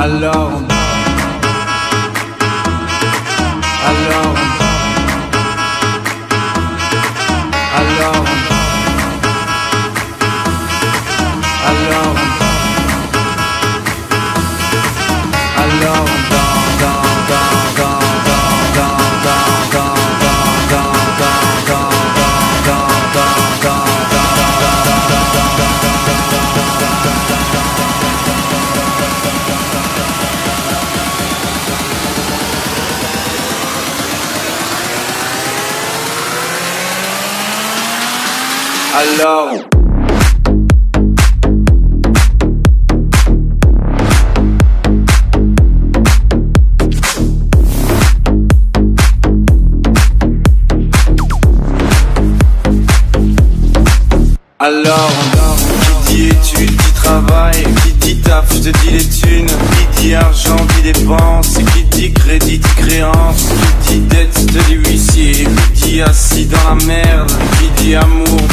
alone. Alors. Alors, qui dit études, dit travail, qui dit taf, je te dis les thunes, qui dit argent, dit dépenses, qui dit crédit, dit créance, qui dit dette, te dit huissier, qui dit assis dans la merde, qui dit amour,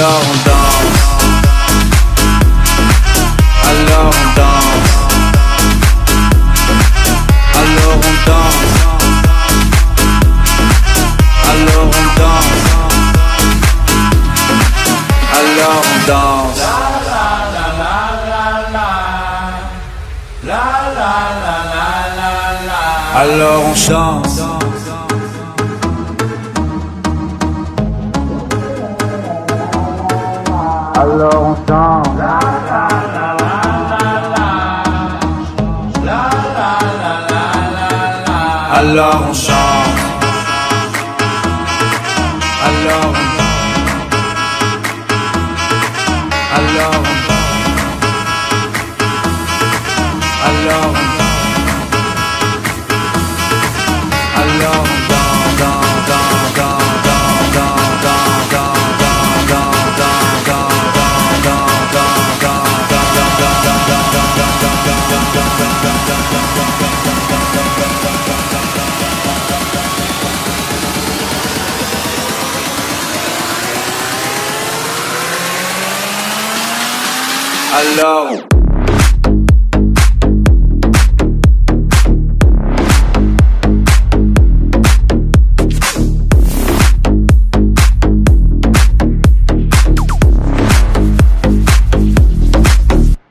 Alors on danse. Alors on danse. Alors on danse. Alors on danse. Alors on danse. Alors on chante. Alors on chante. Alors on chante. Alors on Alors on Alors on Alors on dans Alors.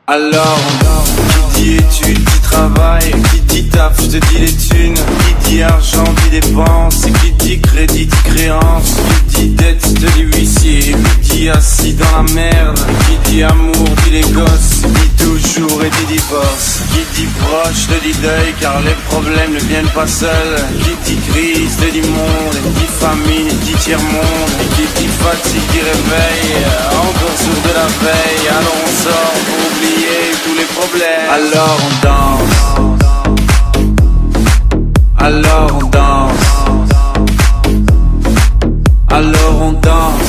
Alors, qui dit études, dit travail, qui dit taf, je te dis les thunes, qui dit argent, dit dépenses, qui dit crédit, dit créance, assis dans la merde, qui dit amour, dit les gosses, dit toujours et dit divorce, qui dit proche, te dit deuil, car les problèmes ne viennent pas seuls, qui dit crise, te dit monde, dit famine, dit tiers-monde, qui dit fatigue, dit réveil, encore sourd de la veille, alors on sort pour oublier tous les problèmes. Alors on danse. Alors on danse. Alors on danse.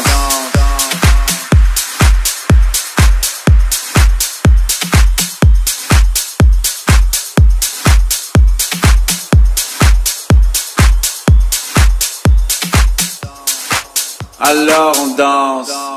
Alors on danse.